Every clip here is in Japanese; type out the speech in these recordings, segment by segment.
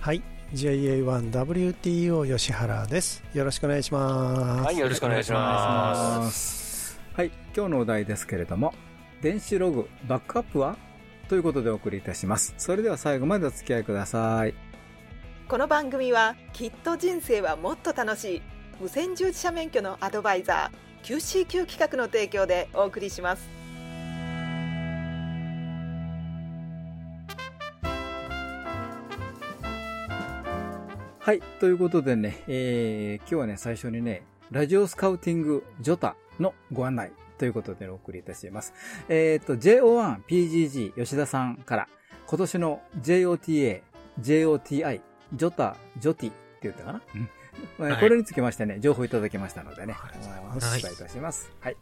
はい。JA1WTO 吉原です。よろしくお願いします。はいよろしくお願いしますはい、今日のお題ですけれども、電子ログバックアップは？ということでお送りいたします。それでは最後までお付き合いください。この番組はきっと人生はもっと楽しい無線従事者免許のアドバイザー QCQ 企画の提供でお送りしますはい、ということでね、えー、今日はね、最初にね、ラジオスカウティングジョタのご案内ということでお送りいたします。えっ、と、JO1PGG 吉田さんから、今年の JOTA、JOTI、ジョタ、ジョティって言ったかな、うんこれにつきましてね、情報いただきましたのでね、お伝えいたします。はい。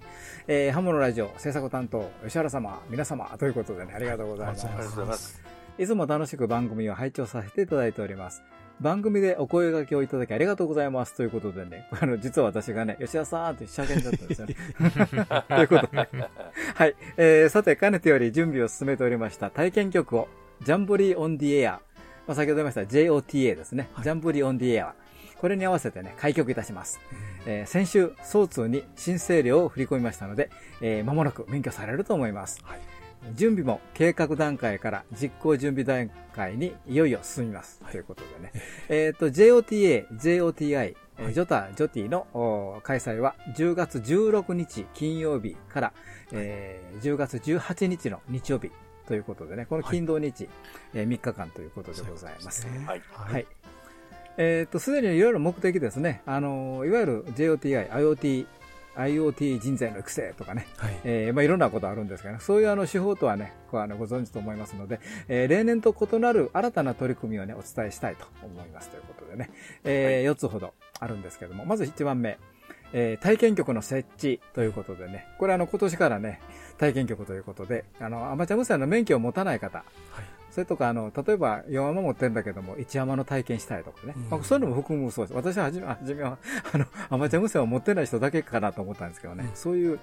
えー、ハモのラジオ制作担当、吉原様、皆様、ということでね、ありがとうございます。ありがとうございます。いつも楽しく番組を拝聴させていただいております。番組でお声掛けをいただきありがとうございます。ということでね、あの、実は私がね、吉田さんって仕上げだったんですよね。ということで、はい。えー、さて、かねてより準備を進めておりました体験曲を、ジャンボリーオンディエア、まあ、先ほど言いました JOTA ですね。ジャンボリーオンディエア。これに合わせてね、開局いたします。えー先週、総通に申請料を振り込みましたので、えー間もなく免許されると思います。はい準備も計画段階から実行準備段階にいよいよ進みます。ということでね。えっ、と、JOTA、JOTI、えージョタ、ジョティのお開催は10月16日金曜日から、えー10月18日の日曜日ということでね、この金土日、え3日間ということでございます。はいはい。えっ、と、すでにいろいろ目的ですね。あのーいわゆる JOTI、IoT、IoT 人材の育成とかね、はい。えーまあ、いろんなことあるんですけど、ね、そういうあの手法とはね、こうあのご存知と思いますので、えー例年と異なる新たな取り組みをね、お伝えしたいと思いますということでね、え4つほどあるんですけども、まず1番目、えー体験局の設置ということでね、これあの今年からね、体験局ということで、あの、アマチュア無線の免許を持たない方、それとか、あの、例えば、4山持ってるんだけども、1山の体験したいとかね。うんまあ、そういうのも含むそうです。私ははじめ、はじめは、あの、アマチュア無線を持ってない人だけかなと思ったんですけどね。うんそういう、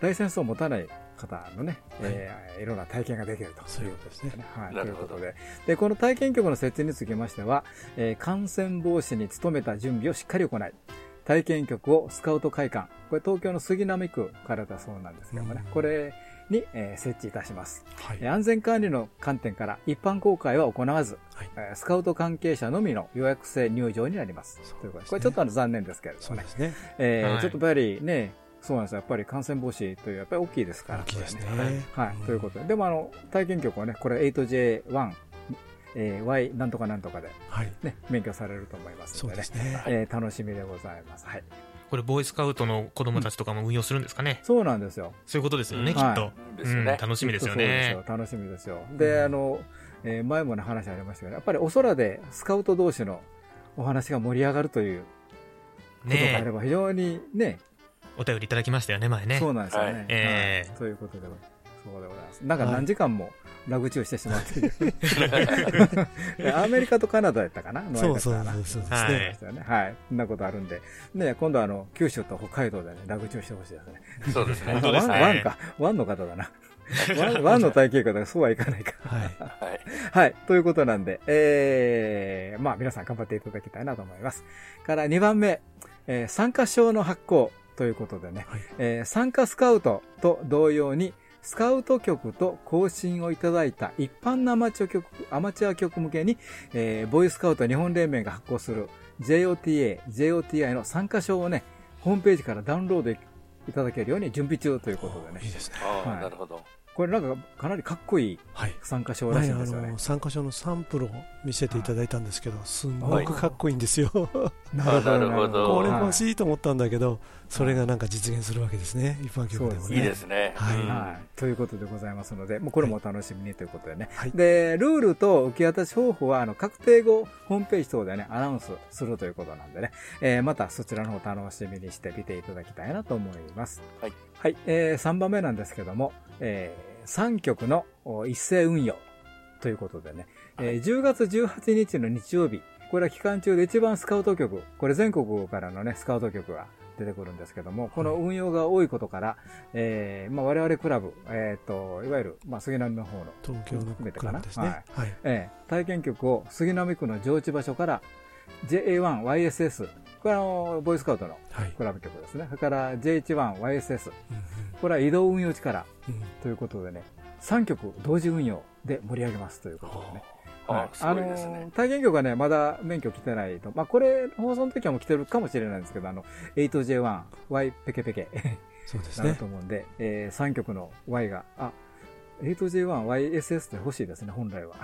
ライセンスを持たない方のね、えーいろんな体験ができると。そういうことですね。はい、ということで。で、この体験局の設置につきましては、えー感染防止に努めた準備をしっかり行い、体験局をスカウト会館、これ東京の杉並区からだそうなんですけどもね、うんこれに、えー設置いたします。はい。えー安全管理の観点から一般公開は行わず、はいえースカウト関係者のみの予約制入場になります。すねということでこれちょっとあの残念ですけれどもね。そうですね。はいえーちょっとやっぱりね、そうなんですよ。やっぱり感染防止という、やっぱり大きいですから。大きいですねこれはい、うんということで。でもあの、体験局はね、これ 8J1、えー Y なんとかなんとかではい。ね、免許されると思いますそのでね。うですね。えー楽しみでございます。はい。これ、ボーイスカウトの子供たちとかも運用するんですかね？そうなんですよ。そういうことですよね、うんきっと。はいうん楽しみですよね楽しみですよ。で、あの、えー前もね、話ありましたけど、やっぱりお空でスカウト同士のお話が盛り上がるということがあれねば、非常にね、お便りいただきましたよね、前ね。そうなんですよね。はいええはいということで、そうでございます。なんか何時間もラグチューしてしまっている。で アメリカとカナダやったかな？そうそうの間かなそうそうですはね。はい。そんなことあるんで。ね、今度はあの、九州と北海道でね、ラグチューしてほしいですね。そうですねワン、ワンか。ワンの方だな。ワン の体型方がそうはいかないか。はい。はいはい。ということなんで、えー、まあ皆さん頑張っていただきたいなと思います。から2番目、えー参加証の発行ということでね、はいえー参加スカウトと同様に、スカウト局と更新をいただいた一般のアマチュア局、アマチュア局向けに、えーボーイスカウト日本連盟が発行する JOTA、JOTI の参加証をね、ホームページからダウンロードいただけるように準備中ということでねいい。ですね。ああはいなるほどこれなんかかなりかっこいいはい。参加賞らしいんですよね前あの。参加賞のサンプルを見せていただいたんですけど、すんごくかっこいいんですよ。こ ななるほどれ欲い。しいと思ったんだけど、それがなんか実現するわけですね。一般局でもね。いいですね。はいうんはい。ということでございますので、もうこれもお楽しみにということでね。はいで、ルールと受け渡し方法は、あの、確定後、ホームページ等でね、アナウンスするということなんでね、えーまたそちらの方楽しみにして見ていただきたいなと思います。はい。はい。えー、3番目なんですけども、えー、3局のお一斉運用ということでね、えー10月18日の日曜日、これは期間中で一番スカウト局、これ全国からのね、スカウト局が出てくるんですけども、この運用が多いことから、えーまあ、我々クラブ、えっ、と、いわゆる、まあ、杉並の方の、東京の含めてかなクラブですね。はい。えー体験局を杉並区の上智場所から JA1YSS、これはあの、ボーイスカウトのはい。クラブ局ですね。それから JH1YSS、うんこれは移動運用力うんうんということでね、3局同時運用で盛り上げますということでね。はいあすごいですあねの。体験局はね、まだ免許来てないと。まあ、これ、放送の時はもう来てるかもしれないんですけど、あの、8J1Y ペケペケ そうですねなると。思うんで、えー、3局の Y が、あ、8J1YSS って欲しいですね、本来は。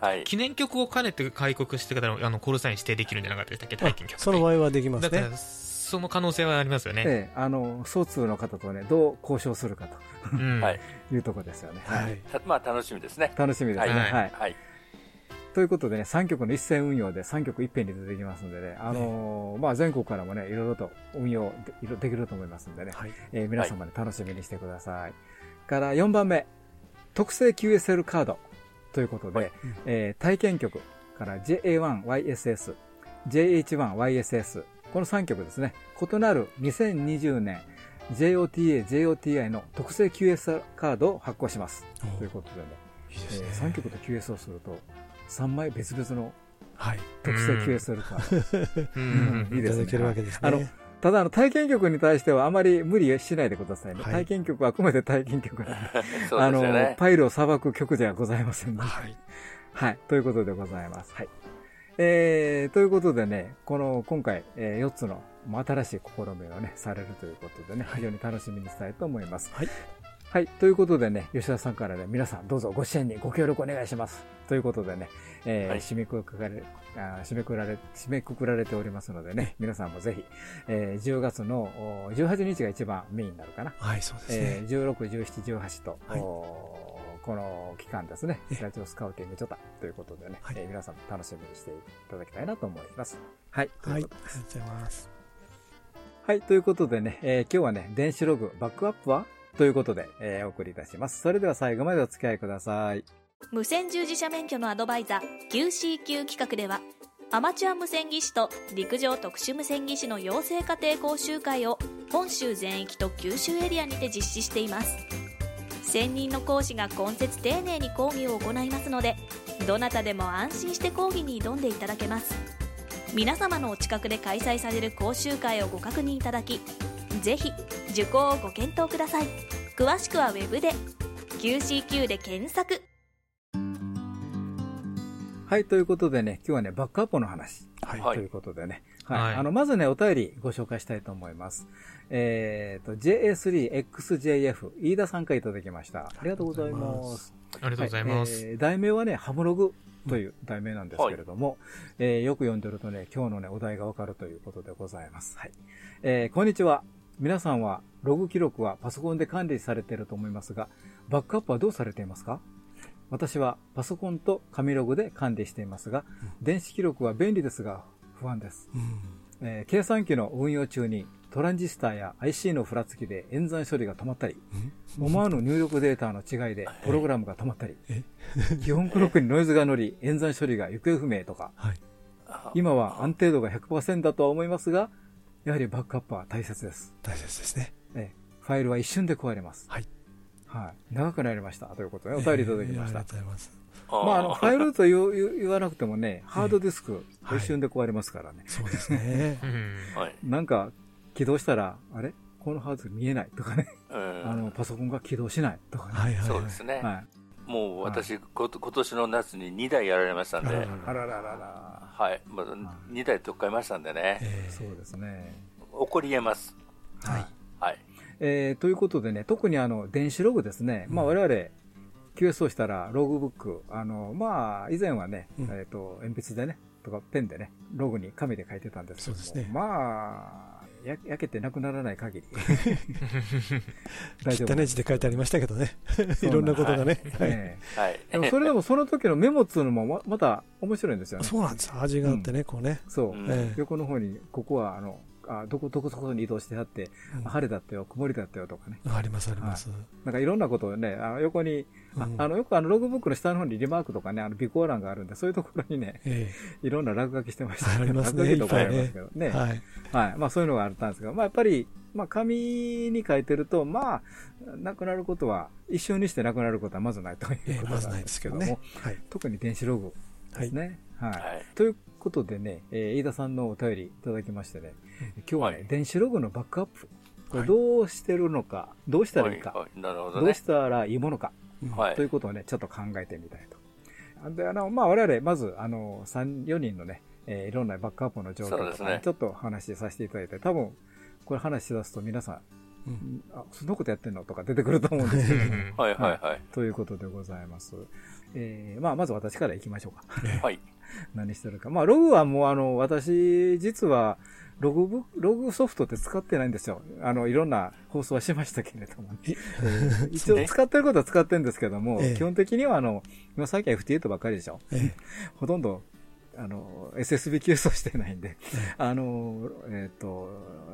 はい。記念曲を兼ねて開国してからあのコールサイン指定できるんじゃなかったでしたっけ？体験曲その場合はできますねだから。その可能性はありますよね、ええあの、総通の方とね、どう交渉するかうんはいというところですよね。はい。たまあ楽しみですね。楽しみですね。はいはい。はい。ということでね、3局の一斉運用で3局いっぺんに出てきますんでね、あのーまあ、全国からもね、いろいろと運用でできると思いますんでね、はい。えー皆様に楽しみにしてください。から4番目、特製 QSL カードということで、うんえー体験局から JA1YSS、JH1YSS、この3局ですね、異なる2020年 JOTA、JOTI の特製 QSL カードを発行します。ということでね、いいですね。えー3局と QS をすると、3枚別々のはい。特製 QSL カード。うんいいですねいただけるわけですね。あのただ、あの、体験局に対してはあまり無理しないでくださいね。はい体験局はあくまで体験局なんで。そうあの。パイルを裁く局じゃございませんので。はい。はい。ということでございます。はい。えー、ということでね、この、今回、え4つの、まあ新しい試みをね、されるということでね、非常に楽しみにしたいと思います。はい。はい。ということでね、吉田さんからね、皆さんどうぞご支援にご協力お願いします。ということでね、えーはい締めくくられ、締めくくられ、締めくくられておりますのでね、皆さんもぜひ、えー10月のお18日が一番メインになるかな。はい、そうですえね。ー、16、17、18と、はいこの期間ですねえ、ラジオスカウティングちょっとということでね、はいえー皆さんも楽しみにしていただきたいなと思います。はい。とはいい。ありがとうございます。はい。ということでね、えー今日はね、電子ログバックアップはということで、えーお送りいたします。それでは最後までお付き合いください。無線従事者免許のアドバイザー QCQ 企画ではアマチュア無線技師と陸上特殊無線技師の養成家庭講習会を本州全域と九州エリアにて実施しています専任の講師が今節丁寧に講義を行いますのでどなたでも安心して講義に挑んでいただけます皆様のお近くで開催される講習会をご確認いただきぜひ受講をご検討ください詳しくはウェブで QCQ で検索はい。ということでね、今日はね、バックアップの話。はい。はいということでね。はい。はいあの、まずね、お便りご紹介したいと思います。えっ、と、JA3XJF、飯田さんからいただきました。ありがとうございます。ありがとうございます、はいえー題名はね、ハムログという題名なんですけれども、えーよく読んでるとね、今日のね、お題がわかるということでございます。はい。えーこんにちは。皆さんは、ログ記録はパソコンで管理されていると思いますが、バックアップはどうされていますか？私はパソコンと紙ログで管理していますが、電子記録は便利ですが不安です。うん。えー計算機の運用中にトランジスタや IC のふらつきで演算処理が止まったり、思わぬ入力データの違いでプログラムが止まったりえ、基本クロックにノイズが乗り、演算処理が行方不明とか、はい。今は安定度が100%だとは思いますが、やはりバックアップは大切です。大切ですね。えーファイルは一瞬で壊れます。はい。はい。長くなりました。ということで、お便りいただきましたえーありが。とうございます。まあ、あの、ファイルと言う言わなくてもね、ハードディスク、はい一瞬で壊れますからね。そうですね う。んはい。なんか、起動したら、あれ？このハードディスク見えないとかね。うんあの、パソコンが起動しないとかね。はいはい。そうですね。はい。もう私、こと今年の夏に2台やられましたんで、あららあらららら。はい。まあ、2台取っ替えましたんでね、えーそうですね。起こり得ます。はい。はい。えーということでね、特にあの、電子ログですね。まあ、我々、QS をしたら、ログブック、あの、まあ、以前はね、うんえっ、と、鉛筆でね、とかペンでね、ログに紙で書いてたんですけどもそうですねまあ、や焼けてなくならない限り。大丈夫汚い字で書いてありましたけどね。すいろんなことがね。はいえはい。えでもそれでもその時のメモっつうのもままた面白いんですよね。そうなんです。味があってね、こうね。そう。うんええ横の方に、ここは、あの、あどこ、どこそこに移動してあって、うん晴れだったよ、曇りだったよとかね。あります、あります。なんかいろんなことをね、あの横に、あうんあの、よくあの、ログブックの下の方にリマークとかね、あの、備考欄があるんで、そういうところにね、え いろんな落書きしてましたありますね落書きとかありますけどね。えはい。はい。まあそういうのがあったんですけど、まあやっぱり、まあ紙に書いてると、まあ、なくなることは、一瞬にしてなくなることはまずないというええことなんいですけども。特に電子ログですね。はい。はい。ということでね、えー飯田さんのお便りいただきましてね、今日はね、はい。電子ログのバックアップ、これはい。どうしてるのか、どうしたらいいか、どね。どう。したらいいものか、はい。ということをね、ちょっと考えてみたいと。で、あの、まあ、我々、まず、あの、三4人のね、えーいろんなバックアップの状況ですね。ちょっと話させていただいて、多分、これ話し出すと皆さん、うん。あ、そんなことやってんのとか 出てくると思うんですけど、はいはいはい。ということでございます。えーまあ、まず私から行きましょうか。はい。何してるか。まあ、ログはもう、あの、私、実は、ログブ、ログソフトって使ってないんですよ。あの、いろんな放送はしましたけれども、ね。一応使ってることは使ってるんですけども、ええ基本的には、あの、今最近は FT8 ばっかりでしょ。えほとんど、あの、SSB 級装してないんで、あの、えっ、と、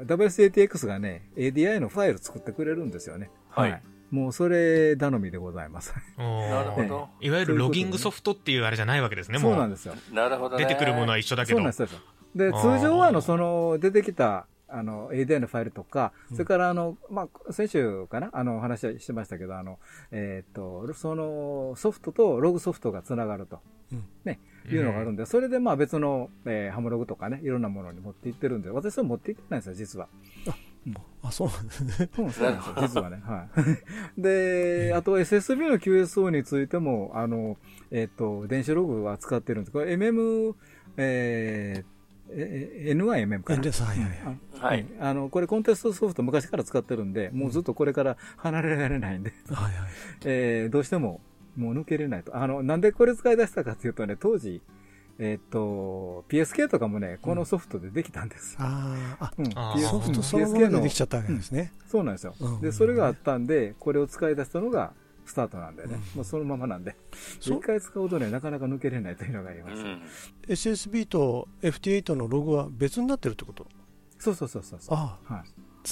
WSATX がね、ADI のファイル作ってくれるんですよね。はいもうそれ頼みでございます。なるほど。いわゆるロギングソフトっていうあれじゃないわけですね、もう。そうなんですよ。なるほどね。出てくるものは一緒だけど。そうなんですよ。で、通常は、あの、その、出てきた、あの、ADI のファイルとか、それから、あの、まあ、先週かなあの、話はしてましたけど、あの、えーっと、その、ソフトとログソフトがつながると、うんね、いうのがあるんで、それで、まあ、別の、えーハムログとかね、いろんなものに持っていってるんで、私は持っていってないんですよ、実は。あ、そうなんですね。そうなんですよ、実はね。はい。で、あと SSB の QSO についても、あの、えっ、と、電子ログは使ってるんです。これ MM、えーえ NIMM かな。ですはいはいはいあはいうんあの、これコンテストソフト昔から使ってるんで、もうずっとこれから離れられないんで、はいはい。えーどうしてももう抜けれないと。あの、なんでこれ使い出したかっていうとね、当時、えっ、と、PSK とかもね、このソフトでできたんです。あーあ、うんあソフトそのものでできちゃったわけですね。そうなんですようん。で、それがあったんで、これを使い出したのがスタートなんでね。うんもうそのままなんで。そう一回使うとね、なかなか抜けれないというのがあります。うん。SSB と FT8 のログは別になってるってこと？そうそうそうそうそう。あはい。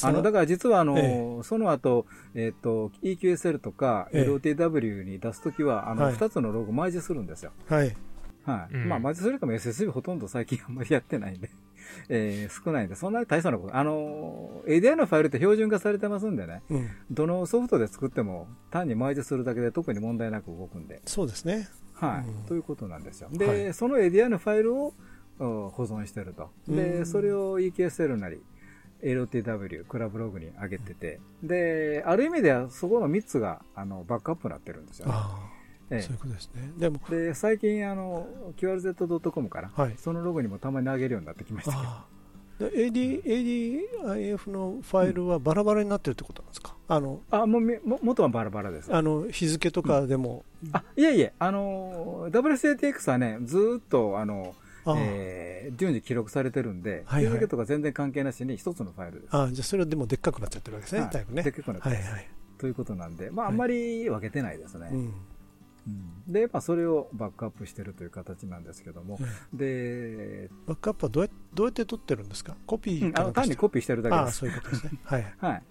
ああの、だから実はあの、えその後、えっ、と、EQSL とかええ LOTW に出すときは、あの、はい二つのロゴマージするんですよ。はい。はい。うんまあ、マージするかも SSB ほとんど最近あんまりやってないんで、えー少ないんで、そんなに大層なこと。あの、ADI のファイルって標準化されてますんでね、うん。どのソフトで作っても単にマージするだけで特に問題なく動くんで、そうですね。はい、うんということなんですよ。で、はいその ADI のファイルをお保存してると。うで、んそれを EKSL なり、LTW、クラブログに上げてて、で、ある意味ではそこの3つが、あの、バックアップになってるんですよね。ああ、えそういうことですね。でも、えで、最近、あの、QRZ.com から、はいそのログにもたまに上げるようになってきましたけど、AD、ADIF のファイルはバラバラになってるってことなんですか？あの、あ、もも元はバラバラです。あの、日付とかでも、あ、いえいえ、あの、WCATX はね、ずーっと、あの、ああ、えー順次記録されてるんで、はいはい日付とか全然関係なしに一つのファイルです。ああじゃあそれはでもでっかくなっちゃってるわけですね、はいだいぶね。でっかくなってますはいはい。ということなんで、まあ、あはいんまり分けてないですね。うん。うんで、まあ、それをバックアップしてるという形なんですけども、うんで、バックアップはどうやどうやって取ってるんですか？コピうんあの単にコピーしてるだけああ、です。そういうことですね。はい。はい。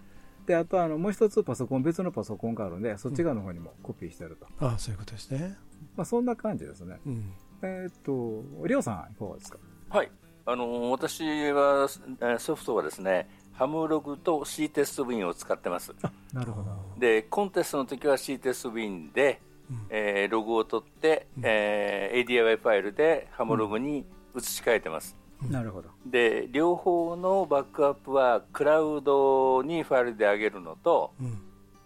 で、あと、あの、もう一つパソコン、別のパソコンがあるんで、そっち側の方にもコピーしてると。ああ、そういうことですね。まあ、そんな感じですね。うん。えーっと、りょうさん、いかがですか？はい。あの、私は、えーソフトはですね、ハムログと C テストウィンを使ってます。なるほど。で、コンテストの時は C テストウィンで、うんえーログを取って、えー ADI ファイルでハムログに移し替えてます。なるほど。で、両方のバックアップはクラウドにファイルで上げるのと、うん。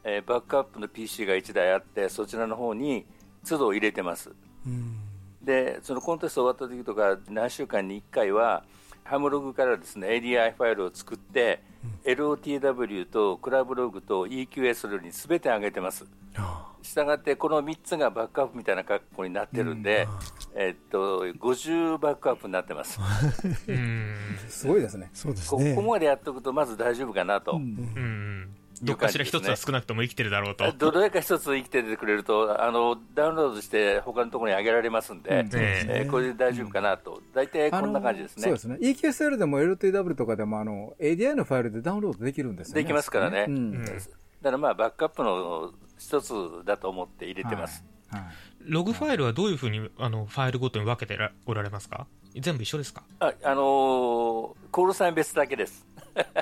えーバックアップの PC が1台あって、そちらの方に都度入れてます。うん。で、そのコンテスト終わった時とか、何週間に1回は、ハムログからですね ADI ファイルを作って、LOTW とクラブログと EQS に全て上げてます。あしたがってこの3つがバックアップみたいな格好になってるんで、えっと、50バックアップになってます。うんすごいですね。そうですね。ここまでやっておくとまず大丈夫かなと。うんどっかしら一つは少なくとも生きてるだろうと。どれか一つ生きててくれるとあのダウンロードして他のところに上げられますんで、うえーこれで大丈夫かなと、大体こんな感じですね。そうですね。EQSL でも LTW とかでもあの ADI のファイルでダウンロードできるんですよね。できますからねうんうんだからまあバックアップの一つだと思って入れてます。はいはいログファイルはどういうふうにあのファイルごとに分けてらおられますか？全部一緒ですか？あ、あのーコールサイン別だけです。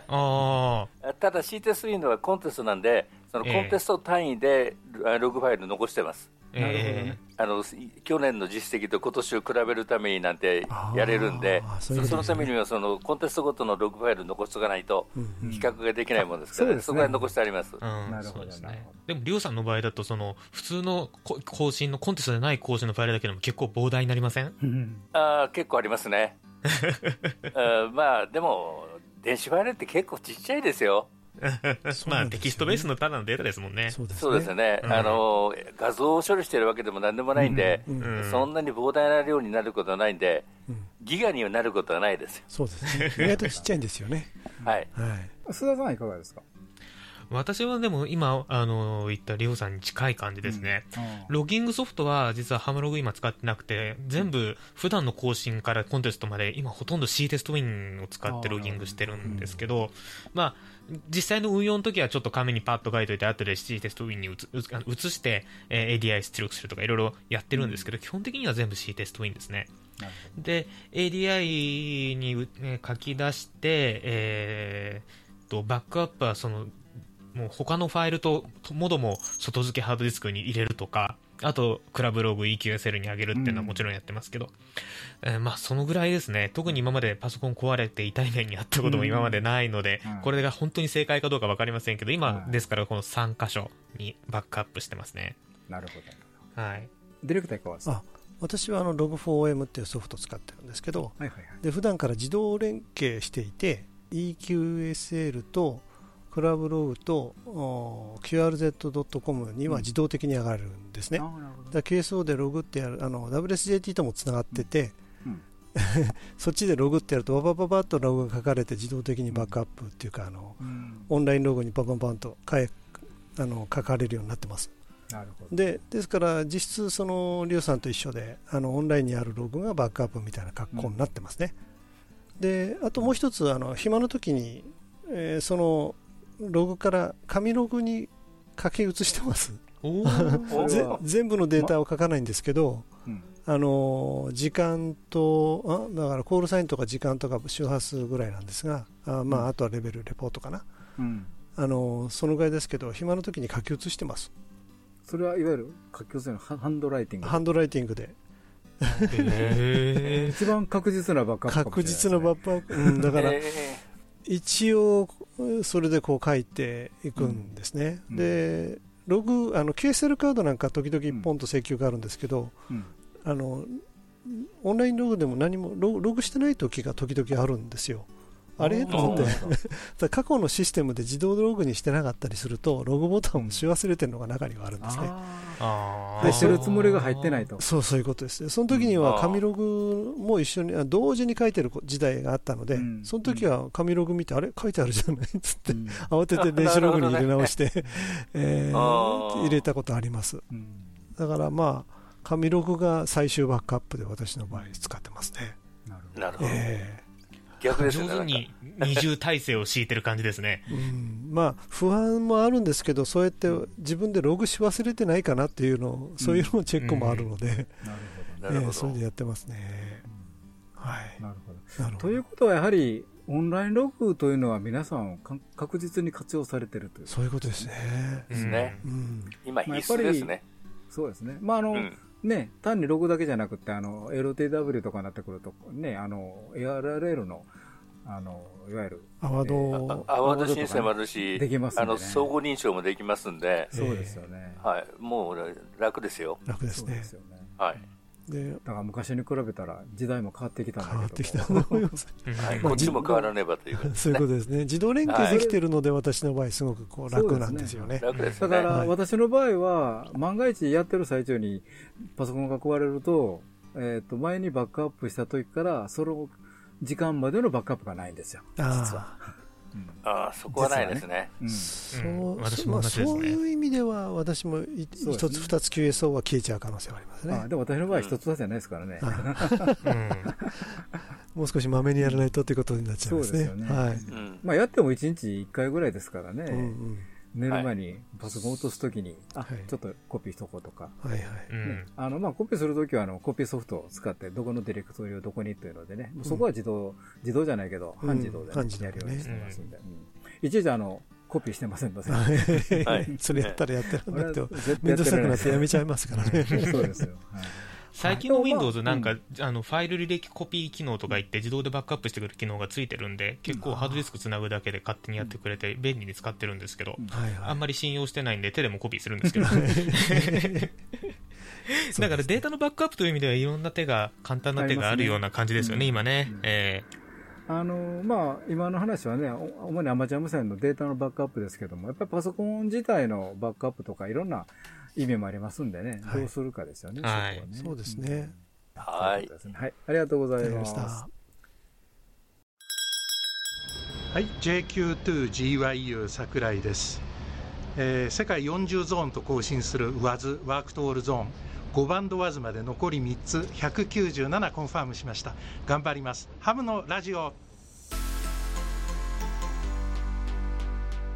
あ ただ CTS のはコンテストなんで、そのええ。コンテスト単位であログファイル残してます。あ、え。あのす去年の実績と今年を比べるためになんてやれるんであー、そでそのためにはそのコンテストごとのログファイル残しておかないとうん比較ができないものですから、そうですね。そこは残してあります。ーうん、なるほどそうでも、りょうさんの場合だと、その、普通のこ更新の、コンテストでない更新のファイルだけでも結構膨大になりません？うんあー結構ありますね。あ ーまあでも電子ファイルって結構ちっちゃいですよ。まあ、テキストベースのただのデータですもんね。そうですね。そうですよね、うんあの画像を処理してるわけでもなんでもないんで、うんうんうんそんなに膨大な量になることはないんで、うんギガにはなることはないですよ。そうですね。意外とちっちゃいんですよね。はい。はい。須田さんはいかがですか？私はでも今、あの、言ったりょうさんに近い感じですね。ロギングソフトは実はハムログ今使ってなくて、全部普段の更新からコンテストまで今ほとんど C テストウィンを使ってロギングしてるんですけど、まあ、実際の運用の時はちょっと紙にパッと書いといて、後で C テストウィンに移して、えー ADI 出力するとかいろいろやってるんですけど、基本的には全部 C テストウィンですね。で、ADI に、うね書き出して、えーと、バックアップはその、もう他のファイルともども外付けハードディスクに入れるとか、あと、クラブログ EQSL に上げるっていうのはもちろんやってますけど、えーまあ、そのぐらいですね。特に今までパソコン壊れて痛い目にあったことも今までないので、うんこれが本当に正解かどうかわかりませんけど、今うんですからこの3箇所にバックアップしてますね。なるほど。はい。ディレクターいかがですか？あ私はあの Log4OM っていうソフトを使ってるんですけど、はいはいはい。で普段から自動連携していて EQSL とクラブログとお QRZ.com には自動的に上がるんですね。あーなるほど。だから KSO でログってやるあの WSJT ともつながってて、うん。そっちでログってやるとババババッとログが書かれて自動的にバックアップっていうかあのうん。オンラインログにバンバンバンと書えあの書かれるようになってます。なるほど。でですから実質そのリオさんと一緒であのオンラインにあるログがバックアップみたいな格好になってますね、であともう一つあの暇の時に、えーそのログから紙ログに書き写してます。全部のデータを書かないんですけど、うん。あの時間とあだからコールサインとか時間とか周波数ぐらいなんですがあ,、まあ、あとはレベルレポートかな。うん。あのそのぐらいですけど暇の時に書き写してます。それはいわゆる書き寄せのハハンドライティング？ハンドライティングで。一番確実なバックアップ確。実なバックアップ、うん、だからえ一応それでこう書いていくんですね、うん。でログあの KSL カードなんか時々ポンと請求があるんですけど、うん。あのオンラインログでも何もロログしてない時が時々あるんですよあれ？と思って。過去のシステムで自動ログにしてなかったりするとログボタンをし忘れてるのが中にはあるんですね。ああー。あ。してるつもりが入ってないと。そうそういうことですね。その時には紙ログも一緒にあ同時に書いてる時代があったので、うん。その時は紙ログ見てあれ？書いてあるじゃない？っつってうん。慌てて 電子ログに入れ直して、え入れたことあります。うん。だからまあ紙ログが最終バックアップで私の場合使ってますね、なるほーなるほど。え逆ですね。上手に二重体制を敷いてる感じですね。えうん、まあ不安もあるんですけどそうやって自分でログし忘れてないかなっていうのをそういうのチェックもあるので、ど。なるなるほどええそれでやってますね、はい。なるほど。なるほどということはやはり、オンラインログというのは皆さんか確実に活用されてるという。そういうことですね、ですねうん、今まあ必須ですね。そうですね。まあ、あの、うんね、単にログだけじゃなくて、あの、LTW とかになってくると、ね、あの、ARRL の、あの、いわゆる、アワード、アワード申請もあるし、できますねあの相互認証もできますんで、そうですよね。はい、もう楽ですよ。楽ですねそうですよね。はい。でだから昔に比べたら時代も変わってきたんだけど。変わってきた と思います。こっちも変わらねばということですそういうね。ことですね。自動連携できてるので、私の場合、すごくこう楽なんですよね。楽ですだか。ら私の場合は、万が一やってる最中にパソコンが壊れると、えっ、と、前にバックアップした時から、その時間までのバックアップがないんですよ。実は。あああ、そこはないですね。うんあ、そう、私まあ、も同じですねそういう意味では、私も一つ二つ QSO は消えちゃう可能性はありますね。あでも私の場合一つだじゃないですからね。うん もう少しまめにやらないとということになっちゃいますね。そうですよねはい。うん。まあやっても1日1回ぐらいですからね。寝る前にパソコン落とすときに、あ、はい。ちょっとコピーしとこうとか。はいはい。うん。ね。あの、まあ、コピーするときは、あの、コピーソフトを使って、どこのディレクトリをどこにというのでね、そこは自動、自動じゃないけど、うん。半自動で、ね半自動でね。やるようにしてますんで。うん。いちいちあの、コピーしてませんので。はい。それやったらやってらんなくてめんどくさくなってやめちちゃいますからね。そうですよ。はい最近の Windows なんか、うあのファイル履歴コピー機能とか言って自動でバックアップしてくれる機能がついてるんで結構ハードディスクつなぐだけで勝手にやってくれて便利に使ってるんですけど。あんまり信用してないんで手でもコピーするんですけど。だからデータのバックアップという意味ではいろんな手が簡単な手があるような感じですよねうん今ね、うん。えあの、まあ、今の話はね、お主にアマチュア無線のデータのバックアップですけども、やっぱりパソコン自体のバックアップとかいろんな意味もありますんでね、はい。どうするかですよね。はい。こはね。そうですね。はい。はい。ありがとうございました。はい、JQ2GYU 桜井です、えー世界40ゾーンと更新する WAZ ワークトールゾーン。5バンド WAZ まで残り3つ。197コンファームしました。頑張ります。ハムのラジオ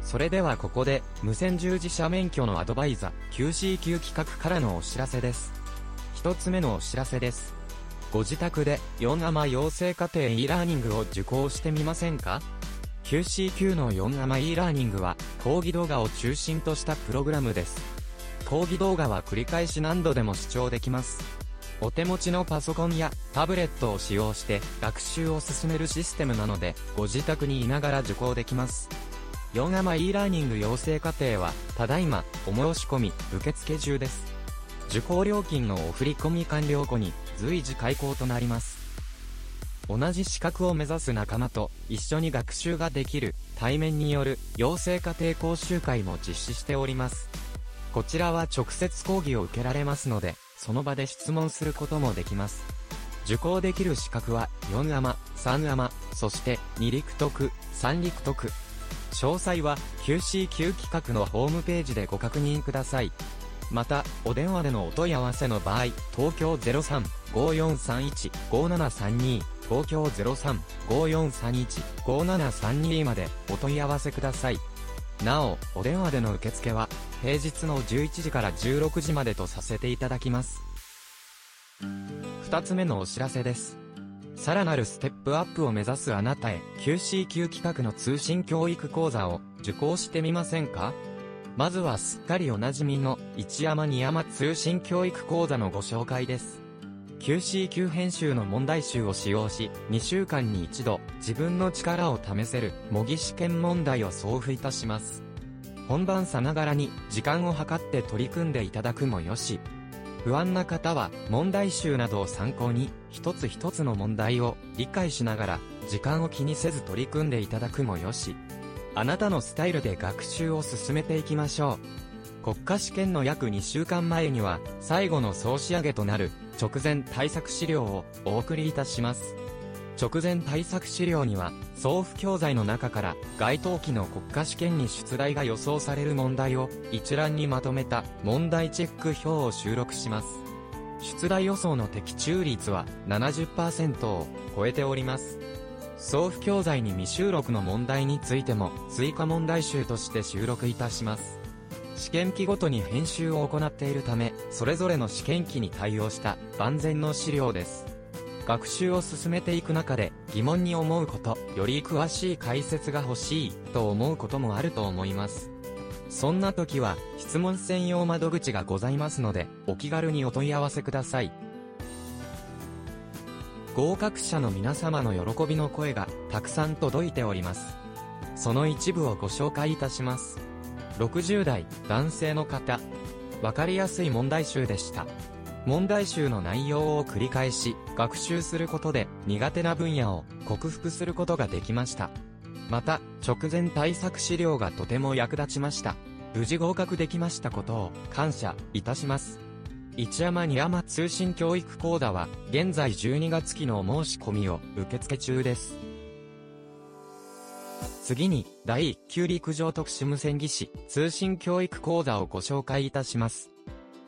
それではここで、無線従事者免許のアドバイザー、QCQ 企画からのお知らせです。一つ目のお知らせです。ご自宅で、4アマ養成課程 e ラーニングを受講してみませんか ?QCQ の4アマ e ラーニングは、講義動画を中心としたプログラムです。講義動画は繰り返し何度でも視聴できます。お手持ちのパソコンやタブレットを使用して学習を進めるシステムなので、ご自宅にいながら受講できます。4アマ e ラーニング養成課程は、ただいま、お申し込み、受付中です。受講料金のお振り込み完了後に、随時開講となります。同じ資格を目指す仲間と一緒に学習ができる対面による養成家庭講習会も実施しております。こちらは直接講義を受けられますので、その場で質問することもできます。受講できる資格は4アマ、3アマ、そして2陸徳、3陸徳。詳細は QCQ 企画のホームページでご確認ください。また、お電話でのお問い合わせの場合、東京03-5431-5732、東京03-5431-5732までお問い合わせください。なお、お電話での受付は、平日の11時から16時までとさせていただきます。二つ目のお知らせです。さらなるステップアップを目指すあなたへ QCQ 企画の通信教育講座を受講してみませんか？まずはすっかりおなじみの一山二山通信教育講座のご紹介です。QCQ 編集の問題集を使用し、2週間に一度自分の力を試せる模擬試験問題を送付いたします。本番さながらに時間を計って取り組んでいただくもよし、不安な方は問題集などを参考に一つ一つの問題を理解しながら時間を気にせず取り組んでいただくもよし。あなたのスタイルで学習を進めていきましょう。国家試験の約2週間前には最後の総仕上げとなる直前対策資料をお送りいたします。直前対策資料には送付教材の中から該当期の国家試験に出題が予想される問題を一覧にまとめた問題チェック表を収録します。出題予想の的中率は70%を超えております。送付教材に未収録の問題についても追加問題集として収録いたします。試験期ごとに編集を行っているためそれぞれの試験期に対応した万全の資料です。学習を進めていく中で疑問に思うこと、より詳しい解説が欲しいと思うこともあると思います。そんな時は質問専用窓口がございますのでお気軽にお問い合わせください。合格者の皆様の喜びの声がたくさん届いております。その一部をご紹介いたします。60代男性の方、わかりやすい問題集でした。問題集の内容を繰り返し、学習することで苦手な分野を克服することができました。また、直前対策資料がとても役立ちました。無事合格できましたことを感謝いたします。一山二山通信教育講座は、現在12月期の申し込みを受付中です。次に、第1級陸上特殊無線技師通信教育講座をご紹介いたします。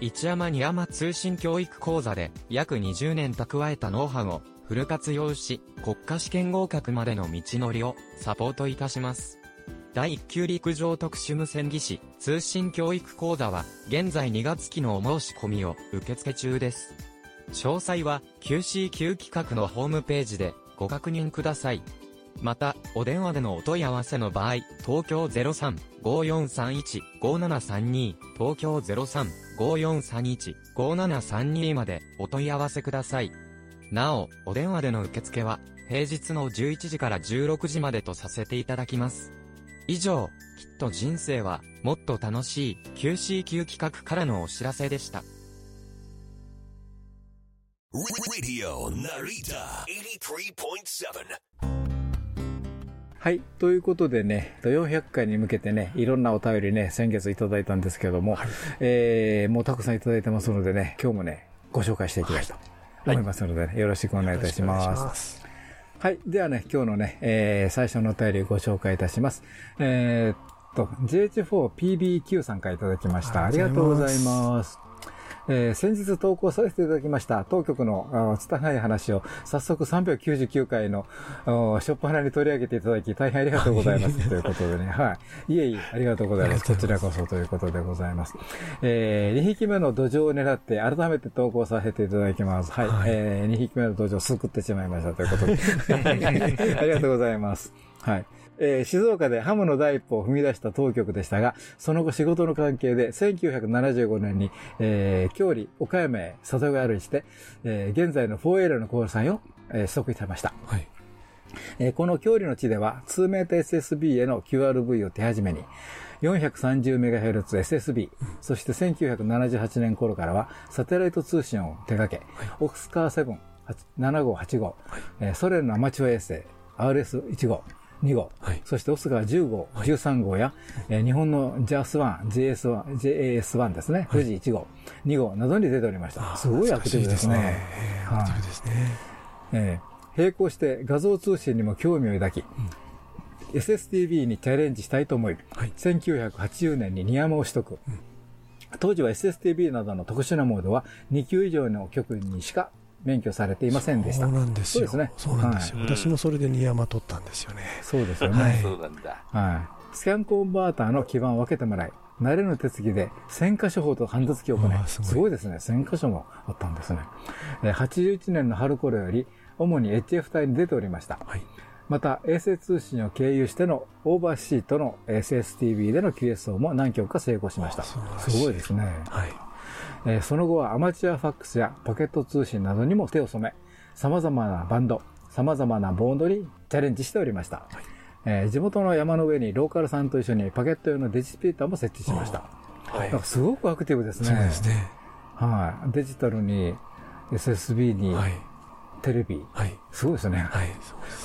一山二山通信教育講座で約20年蓄えたノウハウをフル活用し、国家試験合格までの道のりをサポートいたします。第1級陸上特殊無線技師通信教育講座は現在2月期のお申し込みを受付中です。詳細は QCQ 企画のホームページでご確認ください。また、お電話でのお問い合わせの場合、東京03-5431-5732、東京03-5431-5732までお問い合わせください。なお、お電話での受付は、平日の11時から16時までとさせていただきます。以上、きっと人生は、もっと楽しい QCQ 企画からのお知らせでした。Radio Narita 83.7. はい。ということでね、400回に向けてね、いろんなお便りね、先月いただいたんですけども、えー、もうたくさんいただいてますのでね、今日もね、ご紹介していきたいと思いますので、ねよろしくお願いいたします。はい。ではね、今日のね、えー、最初のお便りをご紹介いたします。えー、っと、GH4PBQ さんからいただきました。ありがとうございます。えー先日投稿させていただきました当局のあ拙い話を早速399回のあしょっぱなに取り上げていただき大変ありがとうございますということでね、はい。いえいえ、ありがとうございます。こちらこそということでございます。え2匹目の土壌を狙って改めて投稿させていただきます。はい。え2匹目の土壌を救ってしまいましたということで。ありがとうございます。はい。えー静岡でハムの第一歩を踏み出した当局でしたが、その後仕事の関係で1975年に、えー、京里、岡山へ里帰りして、えー現在の 4L の交際を、えー取得されました。えーこの京里の地では、2メーター SSB への QRV を手始めに、430MHz SSB、そして1978年頃からはサテライト通信を手掛け、オクスカー7、7585、えーソ連のアマチュア衛星 RS1 号、2号、そしてオスカー10号、13号や、えー日本の JAS1、JS1、JAS1 ですね、富士1号、2号などに出ておりました。すごいアクティブですね。はい。えー並行して画像通信にも興味を抱き、SSTV にチャレンジしたいと思い、1980年にニヤマを取得。当時は SSTV などの特殊なモードは2級以上の局にしか免許されていませんでした。そうなんですよ。そうですね。そうなんですよ。はい私もそれでニヤマ取ったんですよね。そうですよね。はいそうなんだ。はい。スキャンコンバーターの基板を分けてもらい、慣れの手つきで1000箇所ほどハンダ付きを行い、すごいですね。1000箇所もあったんですね。えー81年の春頃より、主に HF 帯に出ておりました。また、衛星通信を経由してのオーバーシートの SSTV での QSO も何曲か成功しました。すごいですね。えーその後はアマチュアファックスやパケット通信などにも手を染め、様々なバンド、様々なボードにチャレンジしておりました。えー地元の山の上にローカルさんと一緒にパケット用のデジスピーターも設置しました。だからすごくアクティブですね。そうですね。はい。デジタルに SSB にテレビ。すごいですね。はい。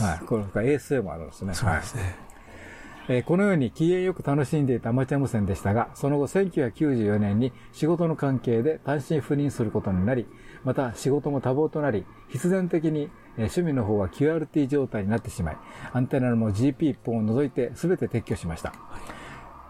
はい。これ ASA もあるんですね。そうですね。はいえーこのように機嫌よく楽しんでいたアマチュア無線でしたが、その後1994年に仕事の関係で単身赴任することになり、また仕事も多忙となり、必然的に趣味の方は QRT 状態になってしまい、アンテナのも GP1 本を除いて全て撤去しました。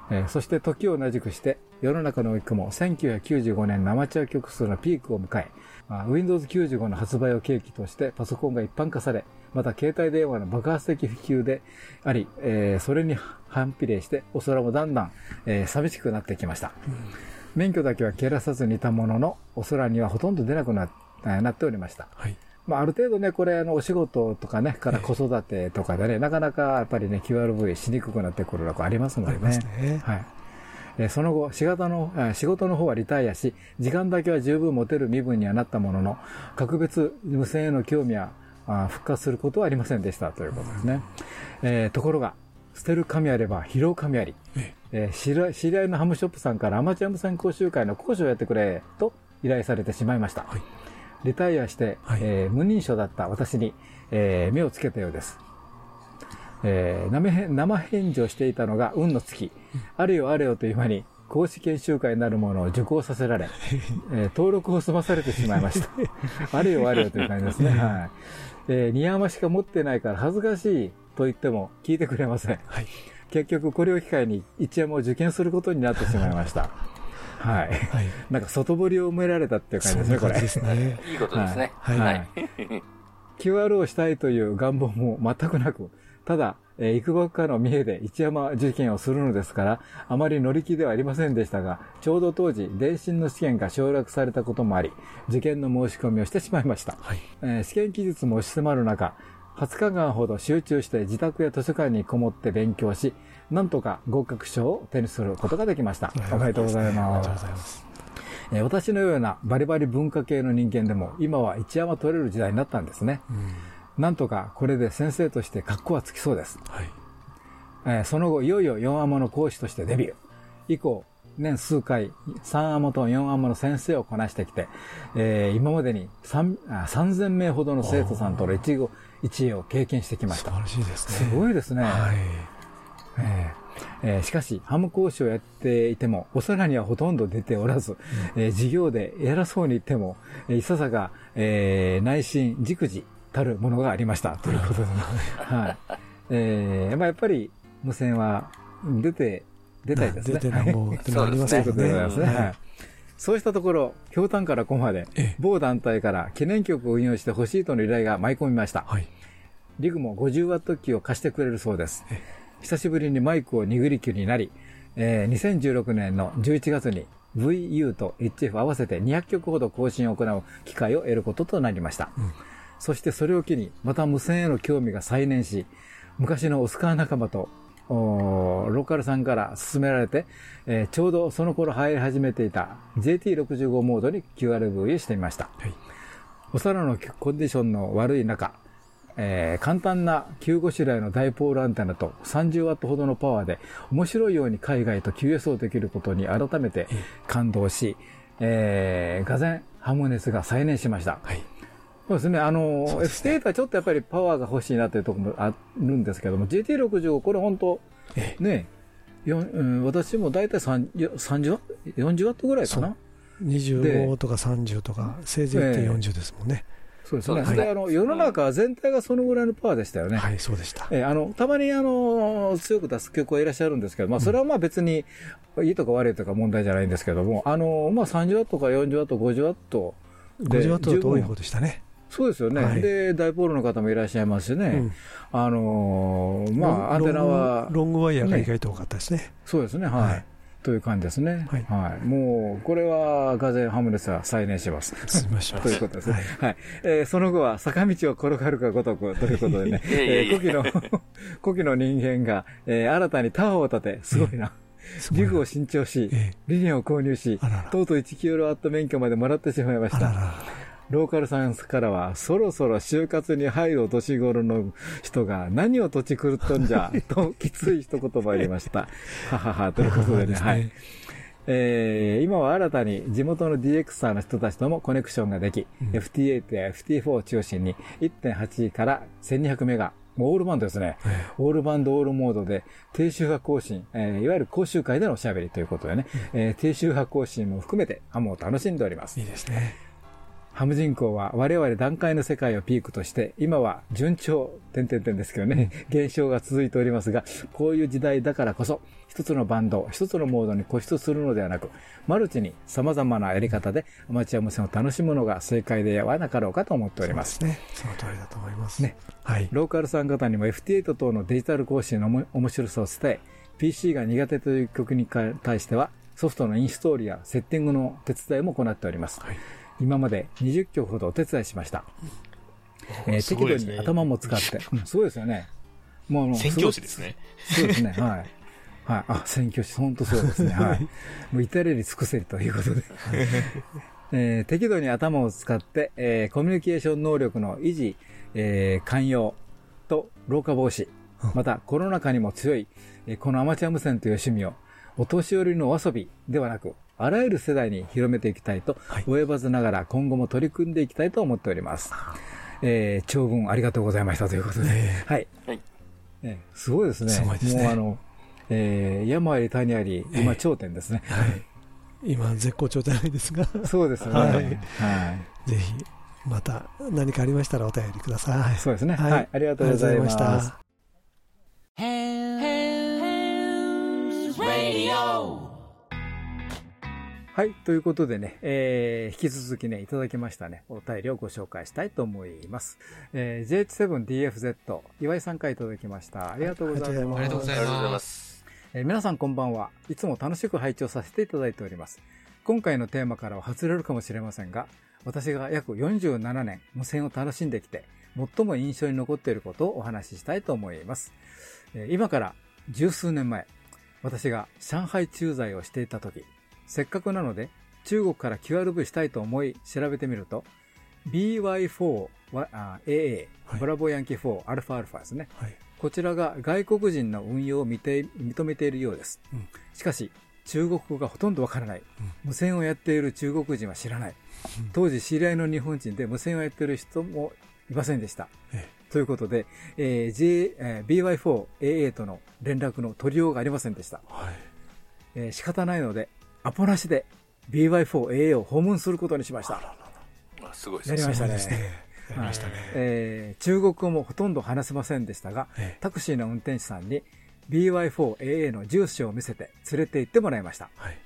えーそして時を同じくして、世の中の億も1995年のアマチュア曲数のピークを迎え、まあ Windows 95の発売を契機としてパソコンが一般化され、また携帯電話の爆発的普及であり、えーそれに反比例してお空もだんだん、えー寂しくなってきました。免許だけは切らさずにいたものの、お空にはほとんど出なくな,、えーなっておりました。まあ、ある程度ね、これ、あの、お仕事とかね、から子育てとかでね、なかなかやっぱりね、QRV しにくくなってくるとこありますのでね。ねはい。えーその後、仕事の、あ仕事の方はリタイアし、時間だけは十分持てる身分にはなったものの、格別無線への興味はあ復活することはありませんでしたということですね。えーところが、捨てる神あれば拾う神あり、えー知り合い知り合いのハムショップさんからアマチュア無線講習会の講師をやってくれと依頼されてしまいました。リタイアして、えー無認証だった私に、えー目をつけたようです。えー生返事をしていたのが運の尽き、あれよあれよという間に公式研修会になるものを受講させられ、えー登録を済まされてしまいました。あれよあれよという感じですね。はい。えー、ニヤマしか持ってないから恥ずかしいと言っても聞いてくれません。結局これを機会に一山を受験することになってしまいました。はい。なんか外堀を埋められたっていう感じですね、これ。いいことですねはい。はいはい QR をしたいという願望も全くなく、ただ、えー、幾ばくかの三重で一山受験をするのですから、あまり乗り気ではありませんでしたが、ちょうど当時、電信の試験が省略されたこともあり、受験の申し込みをしてしまいました。えー試験期日も押し迫る中、20日間ほど集中して自宅や図書館にこもって勉強し、なんとか合格証を手にすることができました。おめでとうございます。えー私のようなバリバリ文化系の人間でも今は一山取れる時代になったんですね。なんとかこれで先生として格好はつきそうです。えーその後いよいよ4アマの講師としてデビュー。以降、年数回3アマと4アマの先生をこなしてきて、えー今までに3あ3000名ほどの生徒さんとの一期一会を経験してきました。素晴らしいですね。すごいですね。えーえーしかし、ハム講師をやっていても、お皿にはほとんど出ておらず、えー授業で偉そうに言っても、えーいささか、えー内心、熟児たるものがありました。ということで、はい。えーまあやっぱり、無線は出て、出たいですね。出てなんぼっりますよねそういうことでございますね。はいはいそうしたところ、ひょうたんからコマで、某団体から記念曲を運用してほしいとの依頼が舞い込みました。リグも50ワット機を貸してくれるそうです。久しぶりにマイクを握り機になり、えー2016年の11月に VU と HF 合わせて200曲ほど更新を行う機会を得ることとなりました。そしてそれを機に、また無線への興味が再燃し、昔のオスカー仲間と、おーローカルさんから勧められて、えーちょうどその頃入り始めていた JT65 モードに QRV してみました。お皿のコンディションの悪い中、えー簡単な9号種類のダイポールアンテナと30ワットほどのパワーで面白いように海外と QS できることに改めて感動し、えー、がぜハムネスが再燃しました。そうですね。あの、F8 はちょっとやっぱりパワーが欲しいなというところもあるんですけども、GT65、これ本当、ね、うん、私も大体3 30ワット、40ワットぐらいかな？25とか30とか、せいぜい言って40ですもんね。そうですね。はいであの世の中全体がそのぐらいのパワーでしたよね。はい、そうでした。えーあの、たまにあの、強く出す曲はいらっしゃるんですけど、まあ、それはまあ別に、いいとか悪いとか問題じゃないんですけども、あの、まあ30ワットか40ワット、50ワットで。50ワットだと多い方でしたね。そうですよね。はいで、ダイポールの方もいらっしゃいますしね。うんあのーまあ、アンテナは、ロングワイヤーがね意外と多かったですね。そうですね、はい。という感じですね。はい。もう、これは、ガゼンハムレスは再燃します。しましょうということですね。はい。えーその後は、坂道を転がるかごとく、ということでね。えー古希の、古希の人間が、えー新たにタワーを建て、すごいな。リグを新調し、リニアを購入し、とうとう1キロワット免許までもらってしまいました。ローカルさんからは、そろそろ就活に入るお年頃の人が何を土地狂っとんじゃ、ときつい一言もありました。ははは、ということでね、はい。えー今は新たに地元の DXR の人たちともコネクションができ、FT8 や FT4 を中心に1.8から1200メガ、オールバンドですね。オールバンドオールモードで低周波更新、えーいわゆる講習会でのおしゃべりということでね、えー低周波更新も含めてハムを楽しんでおります。いいですね。ハム人口は我々段階の世界をピークとして、今は順調、点々点ですけどね、減少が続いておりますが、こういう時代だからこそ、一つのバンド、一つのモードに固執するのではなく、マルチに様々なやり方でアマチュア無線を楽しむのが正解ではなかろうかと思っております。ね。その通りだと思います。ね。はい。ローカルさん方にも FT8 等のデジタル更新の面白さを伝え、PC が苦手という曲に対しては、ソフトのインストールやセッティングの手伝いも行っております。今まで20曲ほどお手伝いしました。えー適度に頭も使って、うんそうですよね。もうあの、宣教師ですね。そうですね、はい。はい。あ、宣教師、本当そうですね。はい。もう至れり尽くせりということで。えー適度に頭を使って、えーコミュニケーション能力の維持、えー寛容と老化防止、またコロナ禍にも強い、えーこのアマチュア無線という趣味を、お年寄りのお遊びではなく、あらゆる世代に広めていきたいと、及ばずながら今後も取り組んでいきたいと思っております。えー長文ありがとうございましたということで。はい。はいえーすごいですね。すごいですねもうあの、えー山あり谷あり、今ええ頂点ですね。はい。今、絶好調じゃないですが、そうですね。はいはい。ぜひ、また何かありましたらお便りください。そうですね。はいはい。ありがとうございましありがとうございましたた。はい。ということでね、えー、引き続きね、いただきましたね、お便りをご紹介したいと思います。えー、JH7DFZ、岩井さんからいただきました。ありがとうございます。ありがとうございま。す。えー皆さんこんばんは。いつも楽しく拝聴させていただいております。今回のテーマからは外れるかもしれませんが、私が約47年無線を楽しんできて、最も印象に残っていることをお話ししたいと思います。えー今から十数年前、私が上海駐在をしていた時、せっかくなので中国から QRV したいと思い調べてみると、BY4 はあ AA、はいブラボーヤンキー4、アルファアルファですね。はい。こちらが外国人の運用を見て認めているようです。うんしかし、中国語がほとんどわからない。うん無線をやっている中国人は知らない。うん当時知り合いの日本人で無線をやっている人もいませんでした。えということで、えー J えー BY4AA との連絡の取りようがありませんでした。はい。えー仕方ないので、アポなしで BY4AA を訪問することにしました。あすごいですね。やりましたねそうですね。やりましたね。えー中国語もほとんど話せませんでしたが、ええタクシーの運転手さんに BY4AA の住所を見せて連れて行ってもらいました。はい。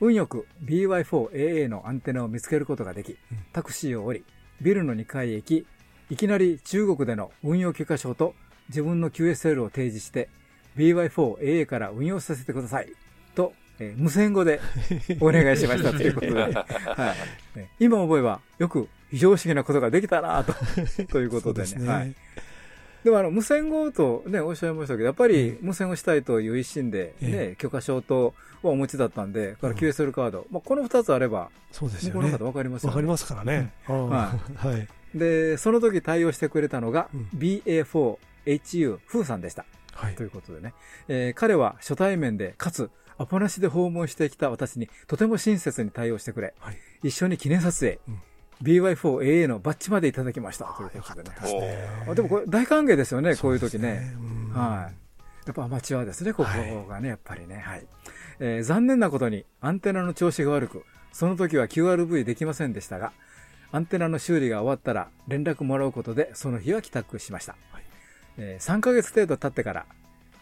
運よく BY4AA のアンテナを見つけることができ、タクシーを降り、ビルの2階へ行き、いきなり中国での運用許可証と自分の QSL を提示して、BY4AA から運用させてください。と、えー無線語でお願いしましたということで、はい。ね。今思えばよく非常識なことができたなと、ということでね。ではい。でもあの、無線語とね、おっしゃいましたけど、やっぱり無線をしたいという一心でね、え許可証とはお持ちだったんで、から QSL カード、まあ、この二つあれば、そうですよね。向こうの方わかりますよね。わかりますからね。ははい。で、その時対応してくれたのが、うん。BA4HU フーさんでした。はい。と。いうことでね、えー彼は初対面で、かつ、アポなしで訪問してきた私にとても親切に対応してくれ、はい。一緒に記念撮影、うん BY4AA のバッジまでいただきました。ということでね。おーあでもこれ大歓迎ですよね、こういう時ね。うんはい。やっぱアマチュアですね、ここがね、やっぱりね。はい。えー残念なことに、アンテナの調子が悪く、その時は QRV できませんでしたが、アンテナの修理が終わったら連絡もらうことで、その日は帰宅しました。はいえー3ヶ月程度経ってから、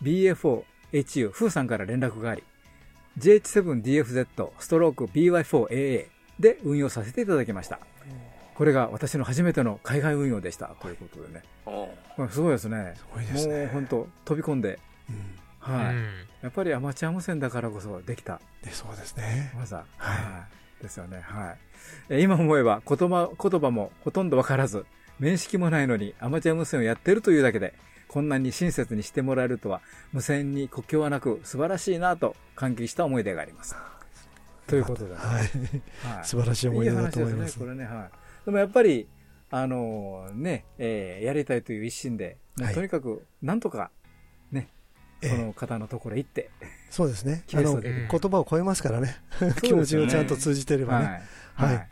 BA4HU フーさんから連絡があり、JH7DFZ ストローク BY4AA で運用させていただきました。これが私の初めての海外運用でした。ということでね。すごいですね。ごいですねもう本当飛び込んで、うんはい、うんやっぱりアマチュア無線だからこそできたでそうですね。技、はいですよね。はい。え今思えば言葉言葉もほとんどわからず、面識もないのにアマチュア無線をやってるというだけで、こんなに親切にしてもらえるとは、無線に国境はなく素晴らしいなと感激した思い出があります。ということで、ね、はい。は い素晴らしい思い出だと思いますいいすね、これね。はい。でもやっぱり、あのね、えーやりたいという一心で、もうはいとにかく、なんとか、ね、ええその方のところへ行って、そうですね。あの、言葉を超えますからね。ね気持ちがちゃんと通じてればね。はい。はいはい。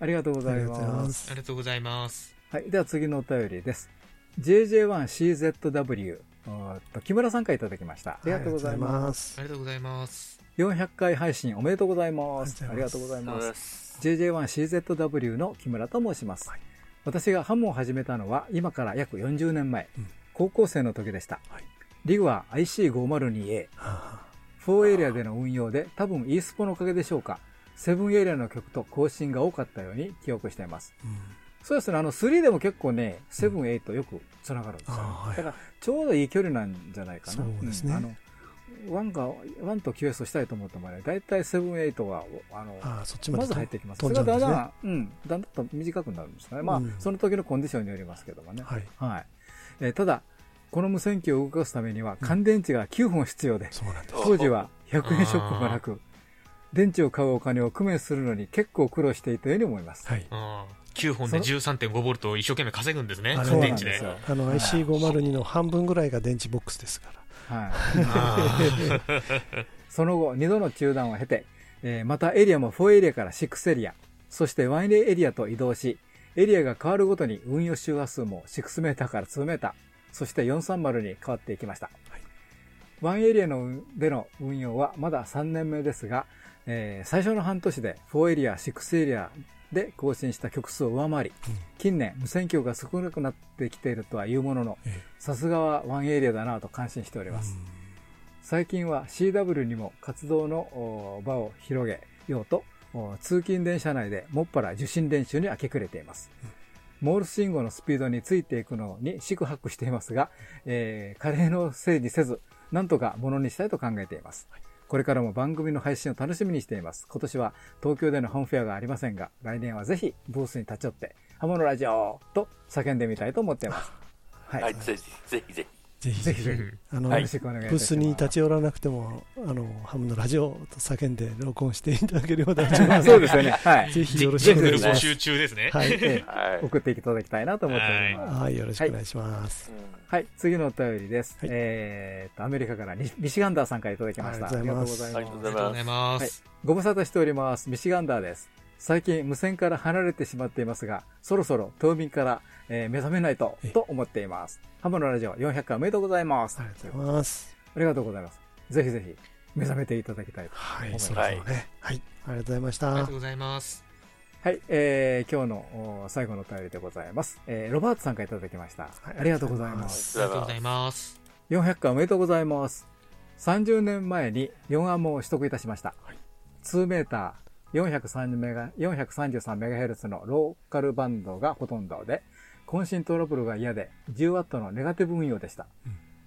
ありがとうございま。すあ。りがとうございます。はい。では次のお便りです。JJ1CZW、おーっと木村さんからいただきました。ありがとうございます。す。ありがとうございます。400回配信おめでとうございます。あありがとうございま。ますす。JJ1CZW の木村と申します。私がハムを始めたのは今から約40年前、うん高校生の時でした。はいリグは IC502A、は4エリアでの運用で多分 e スポのおかげでしょうか。7エリアの曲と更新が多かったように記憶しています。あうんそうですね、あの3でも結構ね、7、8よくつながるんですよ、はいだからちょうどいい距離なんじゃないかな。そうですねんあの1が、1と QS をしたいと思ってもね、大体7、8は、あの、ああ、そっちまでまず入ってきます。それがだんだん、うん、だんだんと短くなるんですね。まあ、うんその時のコンディションによりますけどもね。はい。はい。えーただ、この無線機を動かすためには、乾電池が9本必要で。当時は100円ショックがなく、電池を買うお金を工面するのに結構苦労していたように思います。はい。あー9本で 13.5V を一生懸命稼ぐんですねあ、れ乾電池でそうなんですよ。あの IC502 の半分ぐらいが電池ボックスですから。はい。あその後、2度の中断を経て、えーまたエリアも4エリアから6エリア、そして1エリアと移動し、エリアが変わるごとに運用周波数も6メーターから2メーター、そして430に変わっていきました。1エリアのでの運用はまだ3年目ですが、えー最初の半年で4エリア、6エリアで更新した曲数を上回り、近年無線局が少なくなってきているとは言うものの、えさすがは1エリアだなと感心しております。最近は CW にも活動のお場を広げようと、お通勤電車内でもっぱら受信練習に明け暮れています。モールス信号のスピードについていくのに四苦八苦していますが、えー、加齢のせいにせず、なんとかものにしたいと考えています。これからも番組の配信を楽しみにしています。今年は東京での本フェアがありませんが、来年はぜひブースに立ち寄って、ハモのラジオと叫んでみたいと思っています。はい。はい、ぜひぜひぜひ。ぜひぜひあの、よろしくお願い。ブースに立ち寄らなくても、あの、ハムのラジオと叫んで録音していただければ大丈夫です。そうですよね。はい。ぜひジよろしくお願いジングル募します。集中ですね。はい。送っていただきたいなと思っております。はい、よろしくお願いします。はい、次のお便りです。はいえーっと、アメリカからミミシガンダーさんからいただきました。ありがとうございますありがとうござい。ます。ご無沙汰しております。ミシガンダーです。最近無線から離れてしまっていますが、そろそろ冬眠から、えー目覚めないとえ、と思っています。ハムのラジオ400回おめでとうございます。ありがとうございます。ありがとうございます。ぜひぜひ、目覚めていただきたいと。はい、はいそね。はい、ありがとうございましたありがとう。ございます。はい、えー、今日のお最後のお便りでございます。えー、ロバートさんからいただきました。ありがとうございます。ありがとうございます。400回おめでとうございます。30年前に4アンモを取得いたしました。2メーター403メガ 433MHz のローカルバンドがほとんどで、渾身トラブルが嫌で 10W のネガティブ運用でした。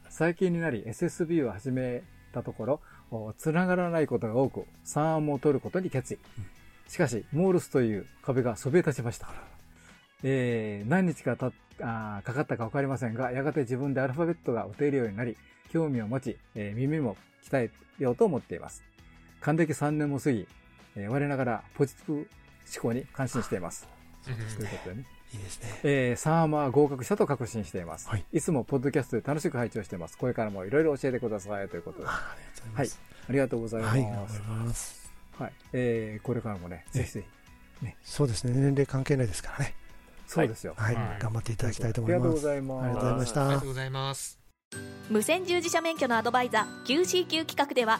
最近になり SSB を始めたところ、繋がらないことが多く、3アンモを取ることに決意。しかし、モールスという壁がそびえ立ちました。えー何日かたあかかったかわかりませんが、やがて自分でアルファベットが打てるようになり、興味を持ち、えー耳も鍛えようと思っています。還暦3年も過ぎ、えー我ながらポジティブ思考に感心しています。ということでね。いいですね。えー、サーマー合格したと確信しています。はいいつもポッドキャストで楽しく拝聴しています。これからもいろいろ教えてくださいということで。はあありがとうございい。ます。ありがとうございはい、頑ます。はい。えー、これからもね、ぜひぜひ。そうですね、年齢関係ないですからね。そうですよ。はい、はい頑張っていただきたいと思いありがとうます。ございます。ありがとうございましたありがとう。ございます。無線従事者免許のアドバイザー QCQ 企画では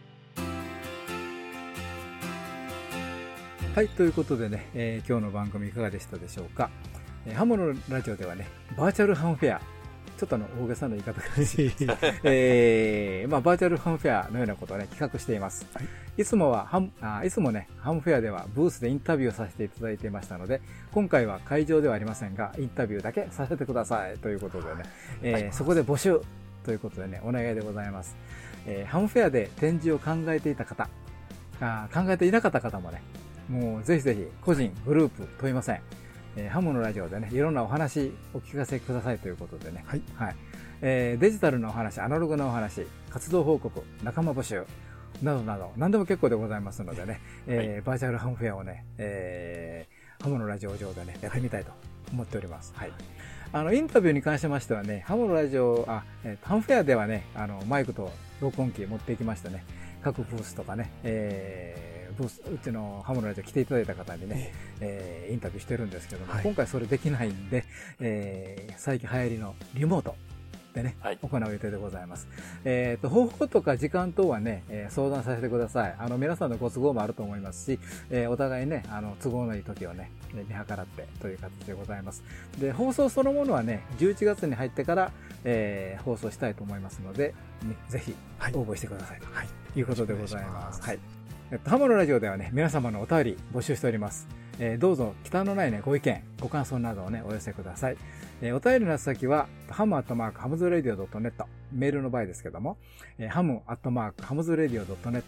はい、ということでね、えー今日の番組いかがでしたでしょうか？えーハモのラジオではね、バーチャルハンフェア、ちょっとあの、大げさな言い方が えーまあ、バーチャルハンフェアのようなことをね、企画しています。い、つもはハムあ、いつもね、ハムフェアではブースでインタビューをさせていただいていましたので、今回は会場ではありませんが、インタビューだけさせてくださいということでね、えーそこで募集ということでね、お願いでございます。えーハムフェアで展示を考えていた方、あー考えていなかった方もね、もうぜひぜひ個人、グループ問いません。えーハムのラジオでね、いろんなお話お聞かせくださいということでね。はい。えーデジタルのお話、アナログのお話、活動報告、仲間募集、などなど、何でも結構でございますのでね、えーバーチャルハムフェアをね、えーハムのラジオ上でね、やってみたいと思っております。はい。あの、インタビューに関しましてはね、ハムのラジオ、あ、えーハムフェアではね、あの、マイクと録音機持っていきましてね、各ブースとかね、えーブース、うちのハムのラジオ来ていただいた方にね、えーインタビューしてるんですけども、はい今回それできないんで、えー最近流行りのリモートでね、はい行う予定でございます。えっ、と、方法とか時間等はね、えー相談させてください。あの、皆さんのご都合もあると思いますし、えーお互いね、あの、都合のいい時をね、えー見計らってという形でございます。で、放送そのものはね、11月に入ってから、えー放送したいと思いますので、ね、ぜひはい応募してくださいと。はい。いうことでございますはい。えっと、ハモのラジオではね、皆様のお便り募集しております。えーどうぞ、忌憚のないね、ご意見、ご感想などをね、お寄せください。えーお便りの先は、ハムアットマークハムズラディオ .net、メールの場合ですけども、えーハムアットマークハムズラディオ .net、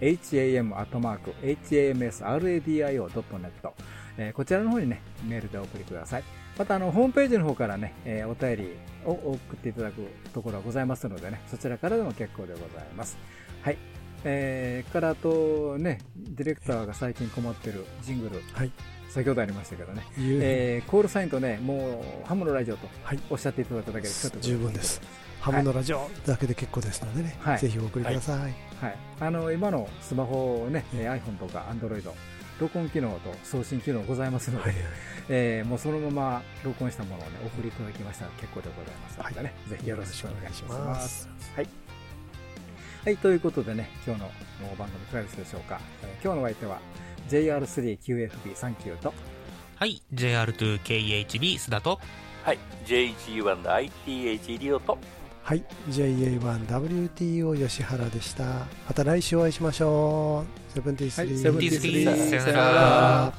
ham アットマーク hamsradio.net、えーこちらの方にね、メールでお送りください。また、あの、ホームページの方からね、えーお便りを送っていただくところがございますのでね、そちらからでも結構でございます。はい。えー、からあとね、ディレクターが最近困ってるジングル、はい。先ほどありましたけどね、いうえーコールサインとね、もう、ハムのラジオとはいおっしゃっていただくだけでちょっと十分です。ハムのラジオだけで結構ですのでね、はいぜひお送りください。はい。あの、今のスマホね、えー iPhone とか Android、録音機能と送信機能ございますので、はいえーもうそのまま録音したものをね、お送りいただきましたら結構でございますのでね、ぜひよろしくお願いします。はい。はい、ということでね、今日の番組いかがでしたでしょうか？えー今日のお相手は JR3QFB39 と、はい、JR2KHB 須田と、はい、JG1ITH リオと、はい、JA1WTO 吉原でした。また来週お会いしましょう。セブンティスリー。はいセブンティスリーさよなら。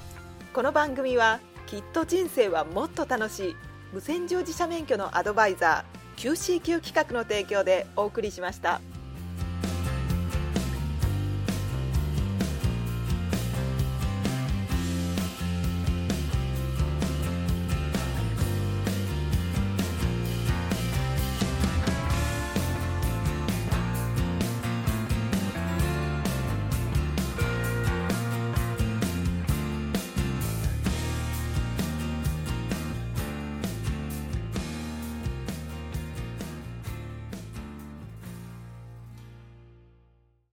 この番組はきっと人生はもっと楽しい無線乗自社免許のアドバイザー QCQ 企画の提供でお送りしました。